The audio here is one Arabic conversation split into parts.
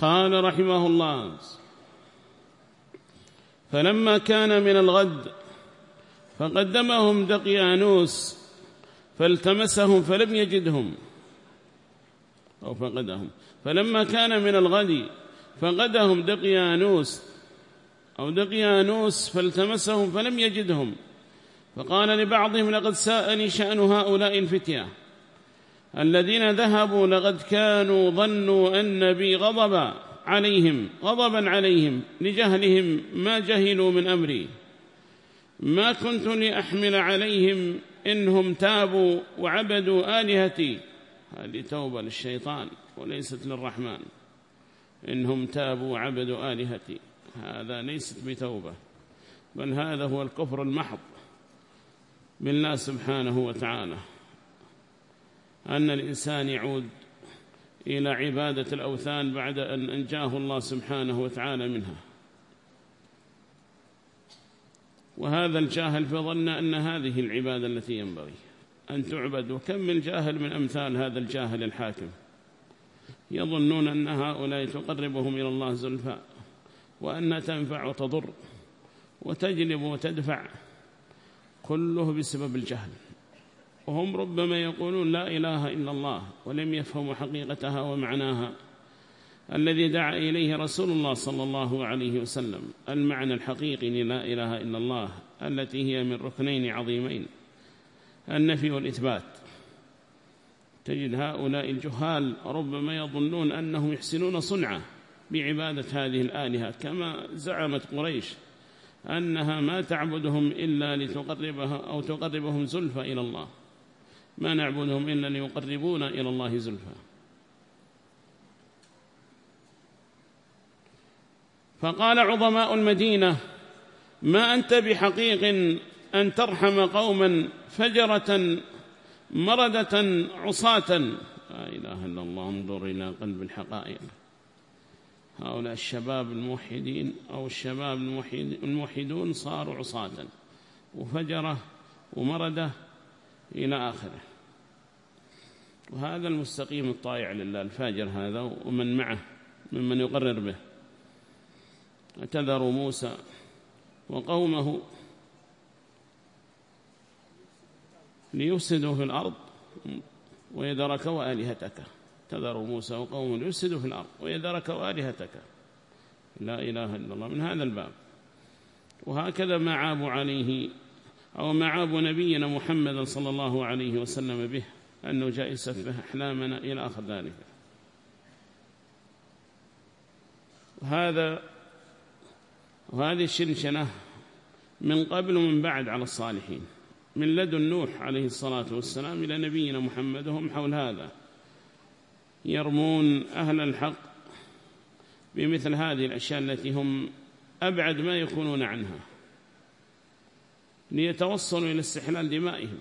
قال رحمه الله فلما كان من الغد فقدمهم دقيانوس فالتمسهم فلم يجدهم. أو فقدهم. فلما كان من الغد فقدهم دقيانوس أو دقيانوس فالتمسهم فلم يجدهم. فقال لبعضهم لقد ساءني شأن هؤلاء الفتية. الذين ذهبوا لقد كانوا ظنوا أن بي غضبا عليهم غضبا عليهم لجهلهم ما جهلوا من أمري. ما كنت لأحمل عليهم إنهم تابوا وعبدوا آلهتي. هذه توبة للشيطان وليست للرحمن. إنهم تابوا وعبدوا آلهتي. هذا ليست بتوبة بل هذا هو الكفر المحض بالله سبحانه وتعالى. أن الإنسان يعود إلى عبادة الأوثان بعد أن أنجاه الله سبحانه وتعالى منها. وهذا الجاهل فظن أن هذه العبادة التي ينبغي أن تعبد. وكم من جاهل من أمثال هذا الجاهل الحاكم يظنون أن هؤلاء تقربهم إلى الله زلفاء وأن تنفع وتضر وتجلب وتدفع كله بسبب الجهل. وهم ربما يقولون لا إله إلا الله ولم يفهموا حقيقتها ومعناها. الذي دعا إليه رسول الله صلى الله عليه وسلم المعنى الحقيقي لا إله إلا الله التي هي من ركنين عظيمين. النفي والإثبات. تجد هؤلاء الجهال ربما يظنون أنهم يحسنون صنعة بعبادة هذه الآلهة كما زعمت قريش أنها ما تعبدهم إلا لتقربها أو تقربهم زلفى إلى الله. ما نعبدهم إلا ليقربونا إلى الله زلفى. فقال عظماء المدينة ما أنت بحقيق أن ترحم قوما فجرة مردة عصاة؟ لا إله إلا الله انظر إلى قلب الحقائق. هؤلاء الشباب الموحدين أو الشباب الموحدون صاروا عصاة. وفجرة ومردة إلى آخره. وهذا المستقيم الطائع لله الفاجر هذا ومن معه ممن يقرر به. اعتذر موسى وقومه ليفسدوا في الأرض ويذرك وآلهتك. تذر موسى وقومه ليفسدوا في الأرض ويذرك وآلهتك. لا إله إلا الله. من هذا الباب. وهكذا ما عابوا عليه أو ما عابوا نبينا محمد صلى الله عليه وسلم به أنه جاء يسفه أحلامنا إلى آخر ذلك. وهذا وهذه الشنشنة من قبل ومن بعد على الصالحين. من لدن نوح عليه الصلاة والسلام إلى نبينا محمد وهم حول هذا. يرمون أهل الحق بمثل هذه الأشياء التي هم أبعد ما يكونون عنها. ليتوصلوا إلى استحلال دمائهم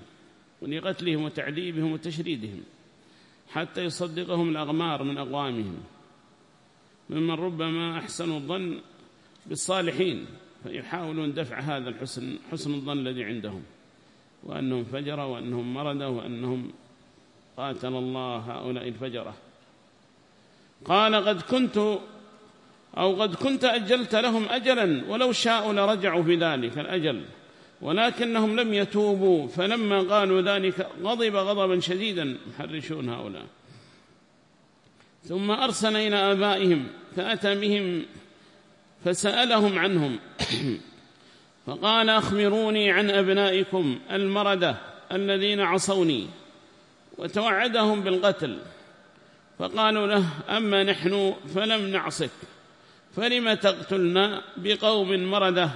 ولقتلهم وتعذيبهم وتشريدهم حتى يصدقهم الأغمار من أقوامهم. ممن ربما أحسنوا الظن بالصالحين فيحاولون دفع هذا الحسن حسن الظن الذي عندهم وأنهم فجرة وأنهم مردة وأنهم قاتل الله هؤلاء الفجرة. قال قد كنت أو قد كنت أجلت لهم أجلا ولو شاءوا لرجعوا في ذلك الأجل. ولكنهم لم يتوبوا فلما قالوا ذلك غضب غضبا شديدا. محرشون هؤلاء. ثم أرسل إلى آبائهم فأتى بهم فسألهم عنهم. فقال أخبروني عن أبنائكم المردة الذين عصوني وتوعدهم بالقتل. فقالوا له أما نحن فلم نعصك فلم تقتلنا بقوم مردة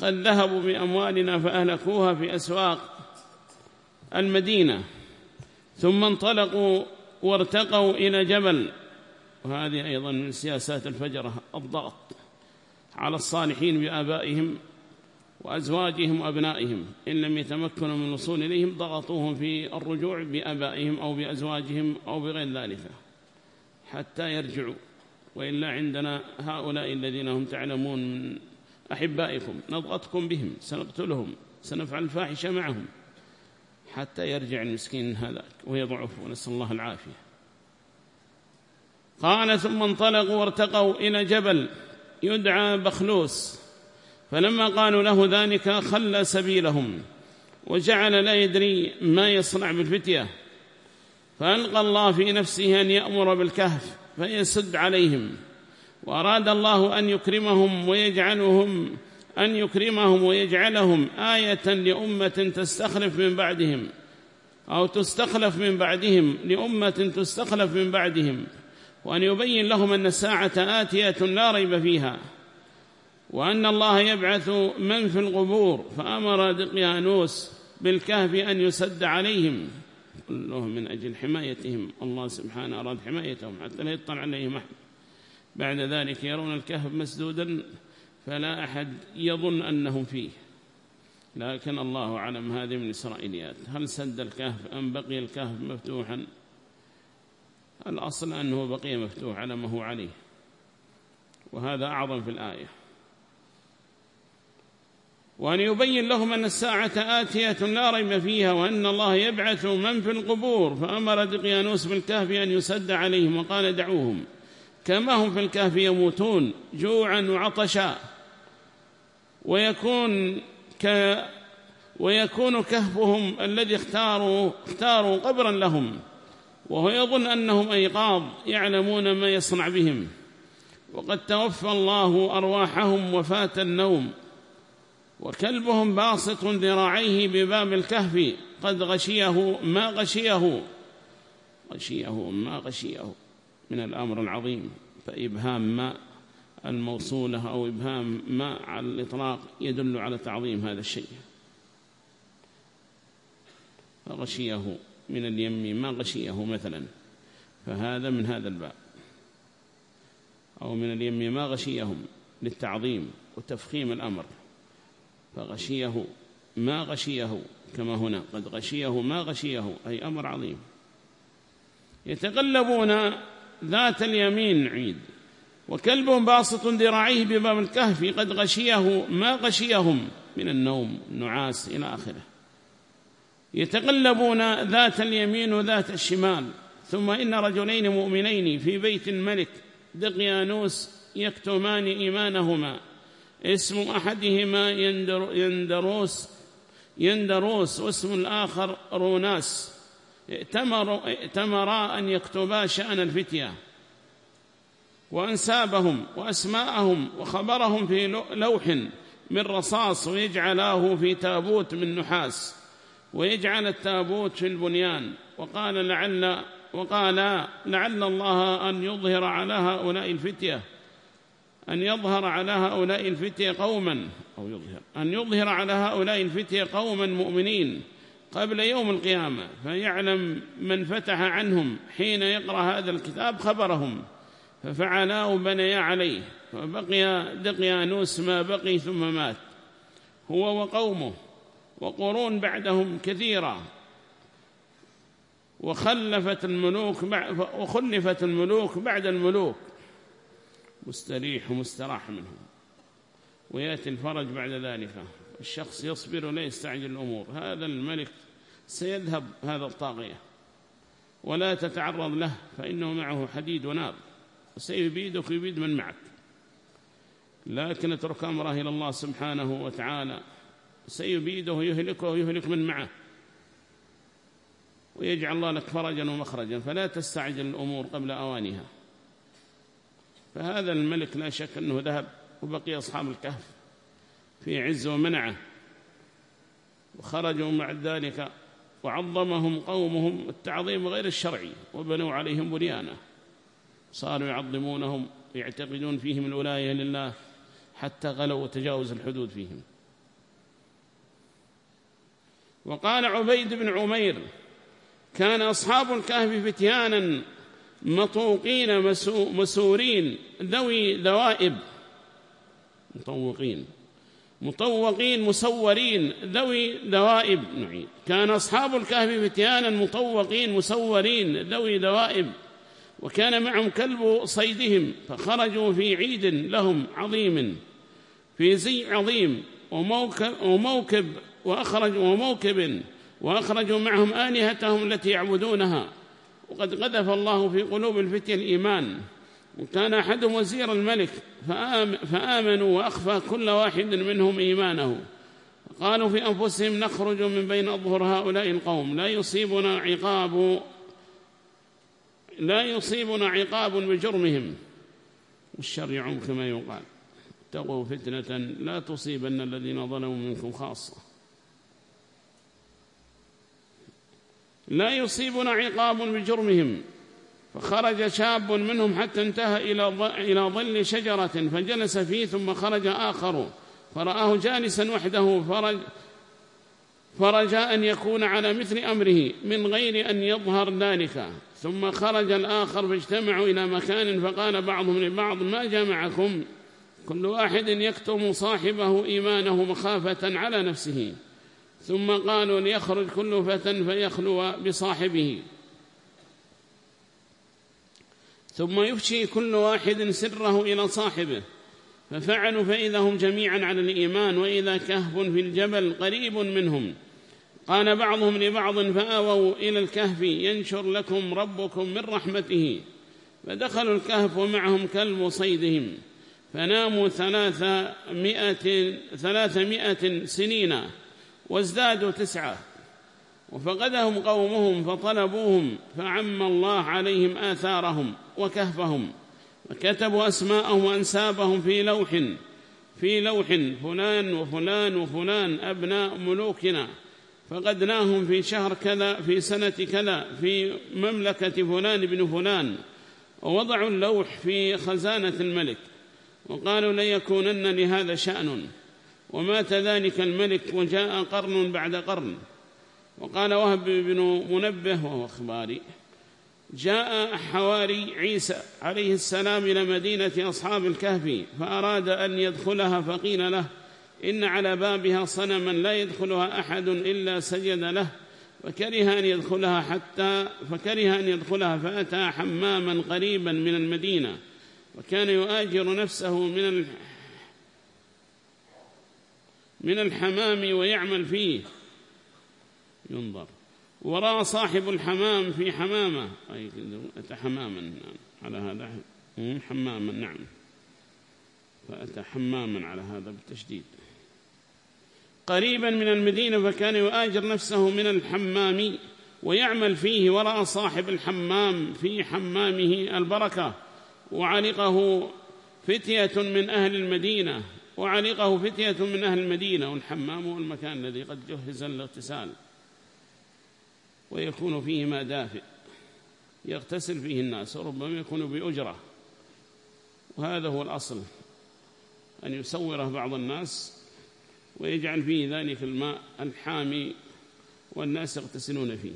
قد ذهبوا بأموالنا فأهلكوها في أسواق المدينة ثم انطلقوا وارتقوا إلى جبل. وهذه أيضا من سياسات الفجرة الضغط على الصالحين بآبائهم وأزواجهم وأبنائهم. إن لم يتمكنوا من الوصول إليهم ضغطوهم في الرجوع بآبائهم أو بأزواجهم أو بغير ذلك حتى يرجعوا. وإلا عندنا هؤلاء الذين هم تعلمون من أحبائكم نضغطكم بهم سنقتلهم سنفعل الفاحشة معهم حتى يرجع المسكين هذاك ويضعف ونسأل الله العافية. قال ثم انطلقوا وارتقوا إلى جبل يدعى بخلوس فلما قالوا له ذلك خلى سبيلهم وجعل لا يدري ما يصنع بالفتية. فألقى الله في نفسه أن يأمر بالكهف فيسد عليهم. وأراد الله أن يكرمهم ويجعلهم أن يكرمهم ويجعلهم آية لأمة تستخلف من بعدهم أو تستخلف من بعدهم لأمة تستخلف من بعدهم وأن يبين لهم أن الساعة آتية لا ريب فيها وأن الله يبعث من في القبور فأمر دقيانوس بالكهف أن يسد عليهم كلهم من أجل حمايتهم الله سبحانه أراد حمايتهم حتى لا يطلع عليهم أحد. بعد ذلك يرون الكهف مسدودا فلا أحد يظن أنهم فيه. لكن الله أعلم هذه من إسرائيليات. هل سد الكهف أم بقي الكهف مفتوحا؟ الأصل أنه بقي مفتوح على ما هو عليه. وهذا أعظم في الآية. وأن يبين لهم أن الساعة آتية لا ريب فيها وأن الله يبعث من في القبور. فأمر دقيانوس بالكهف أن يسد عليهم وقال دعوهم. كما هم في الكهف يموتون جوعا وعطشا. ويكون ك ويكون كهفهم الذي اختاروا اختاروا قبرا لهم. وهو يظن أنهم أيقاظ يعلمون ما يصنع بهم. وقد توفى الله أرواحهم وفاة النوم. وكلبهم باسط ذراعيه بباب الكهف. قد غشيه ما غشيه. غشيه ما غشيه. من الأمر العظيم فإبهام ما الموصولة أو إبهام ما على الإطلاق يدل على تعظيم هذا الشيء. فغشيه من اليم ما غشيه مثلا فهذا من هذا الباب. أو من اليم ما غشيهم للتعظيم وتفخيم الأمر فغشيه ما غشيه كما هنا قد غشيه ما غشيه أي أمر عظيم. يتغلبون ذات اليمين عيد وكلب باسط ذراعيه بباب الكهف قد غشيه ما غشيهم من النوم النعاس إلى آخره. يتقلبون ذات اليمين وذات الشمال. ثم إن رجلين مؤمنين في بيت الملك دقيانوس يكتمان إيمانهما. اسم أحدهما يندر يندروس يندروس واسم الآخر روناس. ائتمر ائتمرا أن يكتبا شأن الفتية. وأنسابهم وأسماءهم وخبرهم في لوح من رصاص ويجعلاه في تابوت من نحاس ويجعل التابوت في البنيان. وقال لعل وقال لعل الله أن يظهر على هؤلاء الفتية أن يظهر على هؤلاء الفتية قوما أو يظهر أن يظهر على هؤلاء الفتية قوما مؤمنين. قبل يوم القيامة فيعلم من فتح عنهم حين يقرأ هذا الكتاب خبرهم ففعلا وبنيا عليه فبقي دقيانوس ما بقي ثم مات هو وقومه وقرون بعدهم كثيرة وخلفت الملوك وخلفت الملوك بعد الملوك مستريح ومستراح منهم ويأتي الفرج بعد ذلك. الشخص يصبر ولا يستعجل الأمور. هذا الملك سيذهب هذا الطاغية ولا تتعرض له فإنه معه حديد ونار وسيبيدك ويبيد من معك. لكن اترك أمره إلى الله سبحانه وتعالى سيبيده ويهلكه ويهلك من معه ويجعل الله لك فرجا ومخرجا فلا تستعجل الأمور قبل أوانها. فهذا الملك لا شك أنه ذهب وبقي أصحاب الكهف. في عز ومنعه. وخرجوا مع ذلك وعظمهم قومهم التعظيم غير الشرعي وبنوا عليهم بنيانا صاروا يعظمونهم ويعتقدون فيهم الولاية لله حتى غلوا وتجاوز الحدود فيهم. وقال عبيد بن عمير كان أصحاب الكهف فتيانا مطوقين مسورين ذوي ذوائب. مطوقين. مطوقين مسورين ذوي ذوائب. نعيد. كان أصحاب الكهف فتيانا مطوقين مسورين ذوي ذوائب. وكان معهم كلب صيدهم فخرجوا في عيد لهم عظيم في زي عظيم. وموكب, وموكب وأخرج وموكب وأخرجوا معهم آلهتهم التي يعبدونها. وقد قذف الله في قلوب الفتية الإيمان. وكان أحدهم وزير الملك فآمنوا وأخفى كل واحد منهم إيمانه. قالوا في أنفسهم نخرج من بين أظهر هؤلاء القوم لا يصيبنا عقاب لا يصيبنا عقاب بجرمهم. والشر يعم كما يقال اتقوا فتنة لا تصيبن الذين ظلموا منكم خاصة. لا يصيبنا عقاب بجرمهم. فخرج شاب منهم حتى انتهى إلى ظل شجرة فجلس فيه ثم خرج آخر. فرآه جالسا وحده فرج فرجاء أن يكون على مثل أمره من غير أن يظهر ذلك. ثم خرج الآخر فاجتمعوا إلى مكان فقال بعضهم لبعض ما جمعكم؟ كل واحد يكتم صاحبه إيمانه مخافة على نفسه. ثم قالوا ليخرج كل فتى فيخلو بصاحبه. ثم يفشي كل واحد سره إلى صاحبه. ففعلوا فإذا هم جميعا على الإيمان وإذا كهف في الجبل قريب منهم. قال بعضهم لبعض فآووا إلى الكهف ينشر لكم ربكم من رحمته. فدخلوا الكهف ومعهم كلب صيدهم فناموا ثلاثمائة, ثلاثمائة سنين وازدادوا تسعة. وفقدهم قومهم فطلبوهم فعم الله عليهم آثارهم وكهفهم وكتبوا أسماءهم وأنسابهم في لوح في لوح فلان وفلان وفلان أبناء ملوكنا فقدناهم في شهر كذا في سنة كذا في مملكة فلان بن فلان ووضعوا اللوح في خزانة الملك وقالوا ليكونن لهذا شأن ومات ذلك الملك وجاء قرن بعد قرن. وقال وهب بن منبه وهو أخباري. جاء حواري عيسى عليه السلام إلى مدينة أصحاب الكهف فأراد أن يدخلها فقيل له إن على بابها صنما لا يدخلها أحد إلا سجد له. فكره أن يدخلها حتى فكره أن يدخلها فأتى حماما قريبا من المدينة وكان يؤاجر نفسه من من الحمام ويعمل فيه. ينظر. ورأى صاحب الحمام في حمامة. أي أتى حماما نعم. على هذا حماما نعم. فأتى حماما على هذا بالتشديد. قريبا من المدينة فكان يؤاجر نفسه من الحمام ويعمل فيه ورأى صاحب الحمام في حمامه البركة. وعلقه فتية من أهل المدينة. وعلقه فتية من أهل المدينة. والحمام هو المكان الذي قد جهز للاغتسال. ويكون فيه ما دافئ يغتسل فيه الناس وربما يكون بأجرة. وهذا هو الأصل أن يسوره بعض الناس ويجعل فيه ذلك الماء الحامي والناس يغتسلون فيه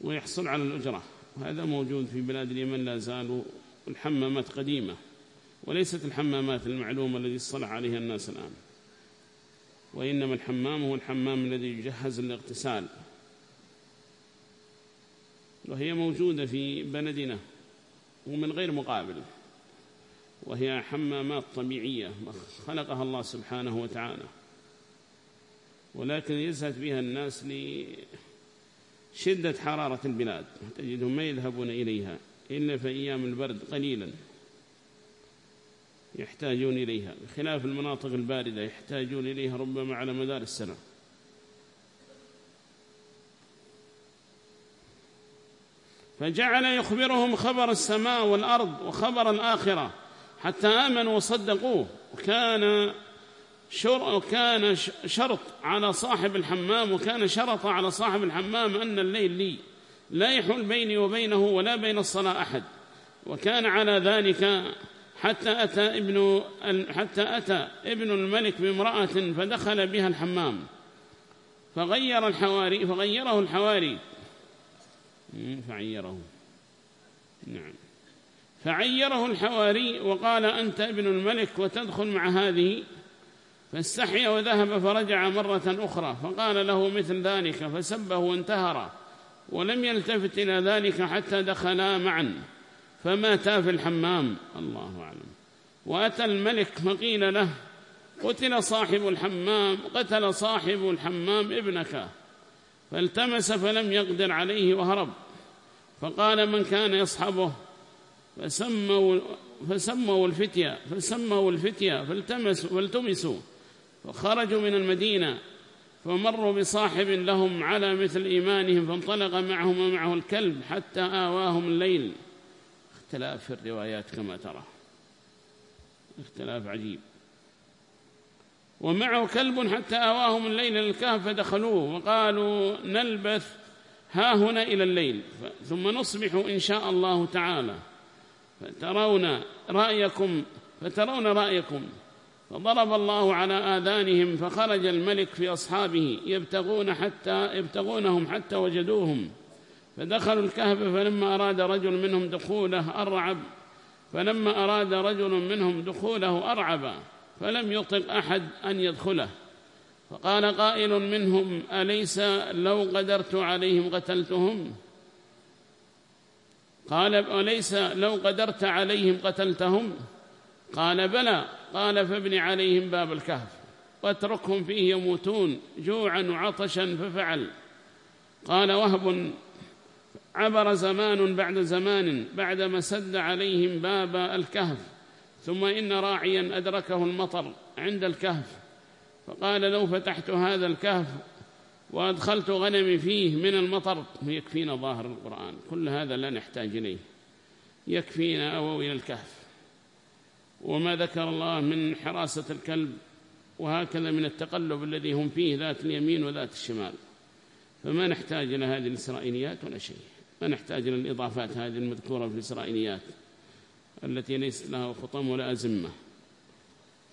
ويحصل على الأجرة. وهذا موجود في بلاد اليمن لا زالوا الحمامات قديمة وليست الحمامات المعلومة الذي اصطلح عليها الناس الآن. وإنما الحمام هو الحمام الذي يجهز للاغتسال. وهي موجودة في بلدنا ومن غير مقابل. وهي حمامات طبيعية خلقها الله سبحانه وتعالى. ولكن يزهد بها الناس لشدة حرارة البلاد. تجدهم ما يذهبون إليها إلا في أيام البرد قليلا. يحتاجون إليها. بخلاف المناطق الباردة يحتاجون إليها ربما على مدار السنة. فجعل يخبرهم خبر السماء والأرض وخبر الآخرة حتى آمنوا وصدقوه. وكان شر وكان شرط على صاحب الحمام وكان شرط على صاحب الحمام أن الليل لي. لا يحول بيني وبينه ولا بين الصلاة أحد. وكان على ذلك حتى أتى ابن حتى أتى ابن الملك بامرأة فدخل بها الحمام. فغير الحواري فغيره الحواري. فعيره. نعم. فعيره الحواري وقال أنت ابن الملك وتدخل مع هذه فاستحيا وذهب فرجع مرة أخرى فقال له مثل ذلك فسبه وانتهر ولم يلتفت إلى ذلك حتى دخلا معا فماتا في الحمام. الله أعلم. وأتى الملك فقيل له قتل صاحب الحمام قتل صاحب الحمام ابنك. فالتمس فلم يقدر عليه وهرب. فقال من كان يصحبه؟ فسموا, فسموا الفتية فسموا الفتية فالتمسوا, فالتمسوا فخرجوا من المدينة فمروا بصاحب لهم على مثل إيمانهم فانطلق معهم ومعه الكلب حتى آواهم الليل. اختلاف في الروايات كما ترى. اختلاف عجيب. ومعه كلب حتى آواهم الليل للكهف فدخلوه وقالوا نلبث ها هنا إلى الليل. ثم نصبح إن شاء الله تعالى. فترون رأيكم فترون رأيكم. فضرب الله على آذانهم فخرج الملك في أصحابه يبتغون حتى يبتغونهم حتى وجدوهم. فدخلوا الكهف فلما أراد رجل منهم دخوله أرعب فلما أراد رجل منهم دخوله أرعب. فلم يطق أحد أن يدخله. فقال قائل منهم أليس لو قدرت عليهم قتلتهم؟ قال أليس لو قدرت عليهم قتلتهم؟ قال بلى. قال فابن عليهم باب الكهف. واتركهم فيه يموتون جوعا وعطشا ففعل. قال وهب. عبر زمان بعد زمان بعدما سد عليهم باب الكهف. ثم إن راعيا أدركه المطر عند الكهف فقال لو فتحت هذا الكهف وأدخلت غنمي فيه من المطر. يكفينا ظاهر القرآن كل هذا لا نحتاج إليه. يكفينا أو إلى الكهف. وما ذكر الله من حراسة الكلب وهكذا من التقلب الذي هم فيه ذات اليمين وذات الشمال. فما نحتاج إلى هذه الإسرائيليات ولا شيء. ما نحتاج إلى الإضافات هذه المذكورة في الإسرائيليات. التي ليست لها خطم ولا أزمة.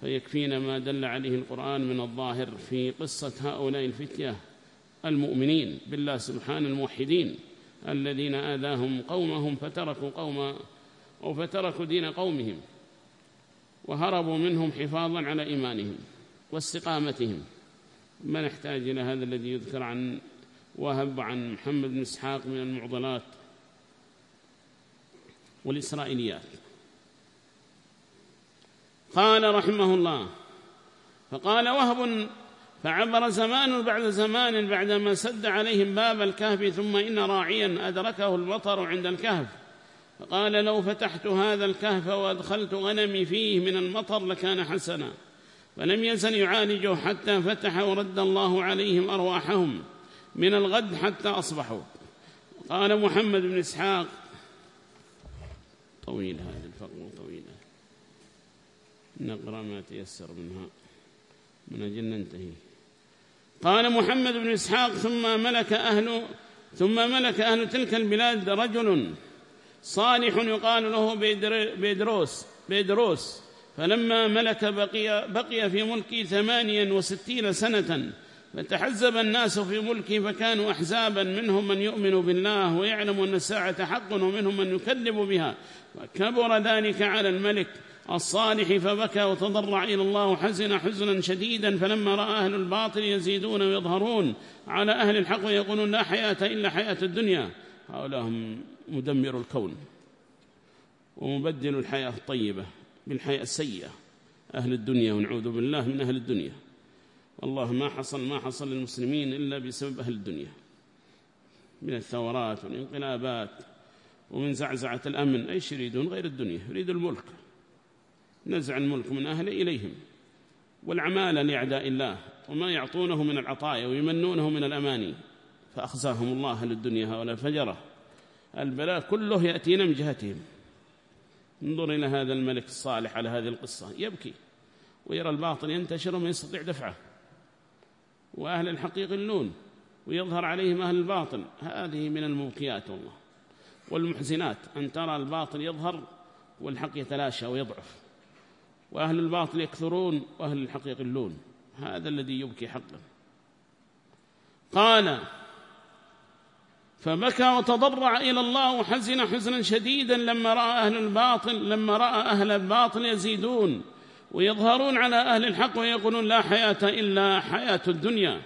فيكفينا ما دل عليه القرآن من الظاهر في قصة هؤلاء الفتية المؤمنين بالله سبحانه الموحدين الذين آذاهم قومهم فتركوا قوم أو فتركوا دين قومهم وهربوا منهم حفاظا على إيمانهم واستقامتهم. ما نحتاج إلى هذا الذي يذكر عن وهب عن محمد بن إسحاق من المعضلات والإسرائيليات. قال رحمه الله فقال وهب فعبر زمان بعد زمان بعدما سد عليهم باب الكهف ثم إن راعيا أدركه المطر عند الكهف. فقال لو فتحت هذا الكهف وأدخلت غنمي فيه من المطر لكان حسنا فلم يزل يعالجه حتى فتح ورد الله عليهم أرواحهم من الغد حتى أصبحوا. قال محمد بن إسحاق طويل هذا الفقر طويلة نقرأ ما تيسر منها. من أجل ننتهي. قال محمد بن إسحاق ثم ملك أهل ثم ملك أهل تلك البلاد رجل صالح يقال له بيدروس بيدروس. فلما ملك بقي, بقي في ملكه ثمانيا وستين سنة فتحزب الناس في ملكه فكانوا أحزابا منهم من يؤمن بالله ويعلم أن الساعة حق ومنهم من يكذب بها. وكبر ذلك على الملك الصالح فبكى وتضرع إلى الله حزن حزنا شديدا فلما رأى أهل الباطل يزيدون ويظهرون على أهل الحق ويقولون لا حياة إلا حياة الدنيا هؤلاء هم مدمر الكون ومبدل الحياة الطيبة بالحياة السيئة. أهل الدنيا ونعوذ بالله من أهل الدنيا. والله ما حصل ما حصل للمسلمين إلا بسبب أهل الدنيا. من الثورات والانقلابات ومن زعزعة الأمن أيش يريدون؟ غير الدنيا يريد الملك. نزع الملك من أهله إليهم. والعمالة لأعداء الله وما يعطونه من العطايا ويمنونه من الأماني. فأخزاهم الله للدنيا هؤلاء فجرة البلاء كله يأتينا من جهتهم. انظر إلى هذا الملك الصالح على هذه القصة. يبكي ويرى الباطل ينتشر وما يستطيع دفعه. وأهل الحق يغلون ويظهر عليهم أهل الباطل. هذه من المبكيات والله. والمحزنات أن ترى الباطل يظهر والحق يتلاشى ويضعف. وأهل الباطل يكثرون وأهل الحق يقلون. هذا الذي يبكي حقا. قال فبكى وتضرع إلى الله وحزن حزنا شديدا لما رأى أهل الباطل لما رأى أهل الباطل يزيدون ويظهرون على أهل الحق ويقولون لا حياة إلا حياة الدنيا.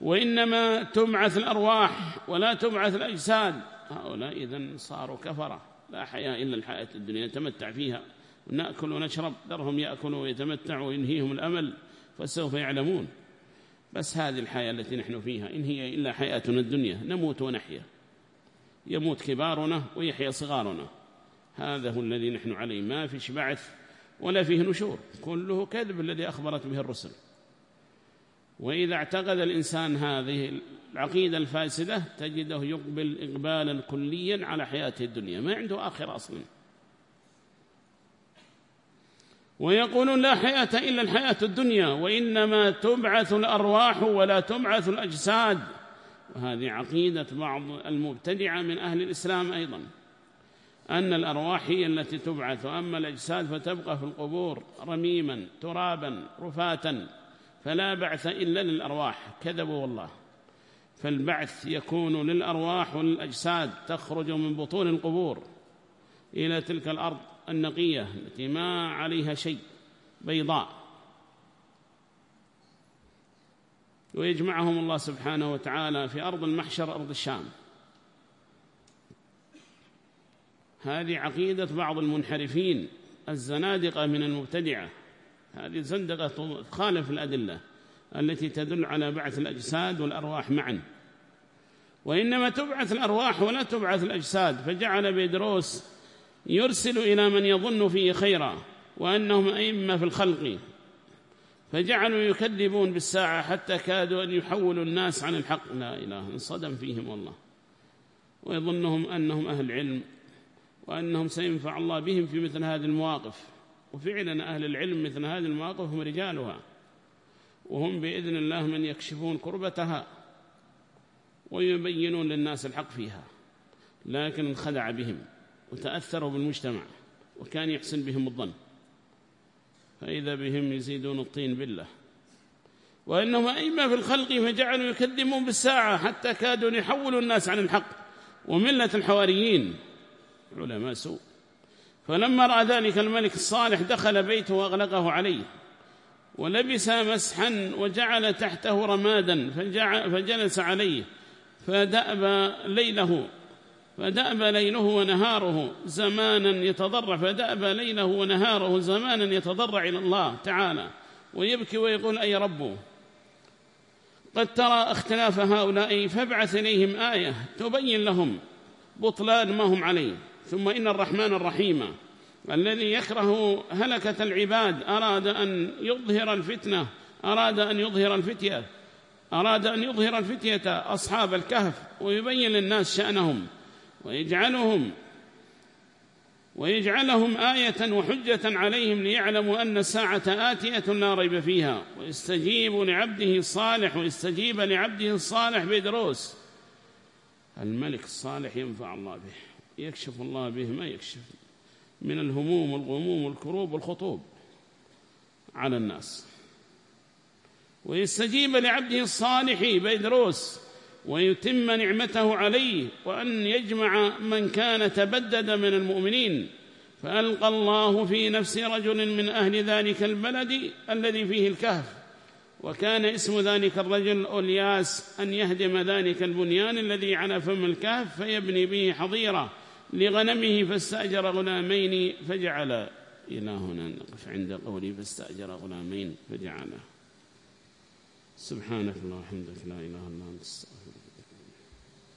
وإنما تبعث الأرواح ولا تبعث الأجساد. هؤلاء إذن صاروا كفرة. لا حياة إلا الحياة الدنيا نتمتع فيها. ونأكل ونشرب درهم يأكلوا ويتمتعوا وينهيهم الأمل فسوف يعلمون. بس هذه الحياة التي نحن فيها إن هي إلا حياتنا الدنيا نموت ونحيا. يموت كبارنا ويحيا صغارنا. هذا هو الذي نحن عليه ما فيش بعث ولا فيه نشور. كله كذب الذي أخبرت به الرسل. وإذا اعتقد الإنسان هذه العقيدة الفاسدة تجده يقبل إقبالا كليا على حياته الدنيا. ما عنده آخر أصلا. ويقولون لا حياة إلا الحياة الدنيا وإنما تبعث الأرواح ولا تبعث الأجساد. وهذه عقيدة بعض المبتدعة من أهل الإسلام أيضا أن الأرواح هي التي تبعث وأما الأجساد فتبقى في القبور رميما ترابا رفاتا فلا بعث إلا للأرواح. كذبوا والله. فالبعث يكون للأرواح والأجساد تخرج من بطون القبور إلى تلك الأرض النقية التي ما عليها شيء بيضاء. ويجمعهم الله سبحانه وتعالى في أرض المحشر أرض الشام. هذه عقيدة بعض المنحرفين الزنادقة من المبتدعة. هذه الزندقة تخالف الأدلة التي تدل على بعث الأجساد والأرواح معا. وإنما تبعث الأرواح ولا تبعث الأجساد. فجعل بيدروس يرسل إلى من يظن فيه خيرا وأنهم أئمة في الخلق. فجعلوا يكذبون بالساعة حتى كادوا أن يحولوا الناس عن الحق. لا إله انصدم فيهم والله. ويظنهم أنهم أهل علم وأنهم سينفع الله بهم في مثل هذه المواقف. وفعلا أهل العلم مثل هذه المواقف هم رجالها. وهم بإذن الله من يكشفون كربتها ويبينون للناس الحق فيها. لكن انخدع بهم. وتأثروا بالمجتمع وكان يحسن بهم الظن. فإذا بهم يزيدون الطين بالله. وإنهم أئمة في الخلق فجعلوا يكذبون بالساعة حتى كادوا يحولوا الناس عن الحق وملة الحواريين. علماء سوء. فلما رأى ذلك الملك الصالح دخل بيته وأغلقه عليه. ولبس مسحا وجعل تحته رمادا فجلس عليه فدأب ليله. فدأب ليله ونهاره زمانا يتضرع فدأب ليله ونهاره زمانا يتضرع إلى الله تعالى ويبكي ويقول أي رب! قد ترى اختلاف هؤلاء فابعث إليهم آية تبين لهم بطلان ما هم عليه ثم إن الرحمن الرحيم الذي يكره هلكة العباد أراد أن يظهر الفتنة أراد أن يظهر الفتية أراد أن يظهر الفتية أصحاب الكهف ويبين للناس شأنهم ويجعلهم ويجعلهم آية وحجة عليهم ليعلموا أن الساعة آتية لا ريب فيها. ويستجيب لعبده الصالح ويستجيب لعبده الصالح بدروس الملك الصالح ينفع الله به يكشف الله به ما يكشف من الهموم والغموم والكروب والخطوب على الناس. ويستجيب لعبده الصالح بيدروس. ويتم نعمته عليه وأن يجمع من كان تبدد من المؤمنين. فألقى الله في نفس رجل من أهل ذلك البلد الذي فيه الكهف. وكان اسم ذلك الرجل أولياس أن يهدم ذلك البنيان الذي على فم الكهف فيبني به حظيرة. لغنمه فاستأجر غلامين فجعل. إلى هنا نقف عند قولي. فاستأجر غلامين فجعله سبحانك اللهم وبحمدك. لا إله إلا أنت. استغفرك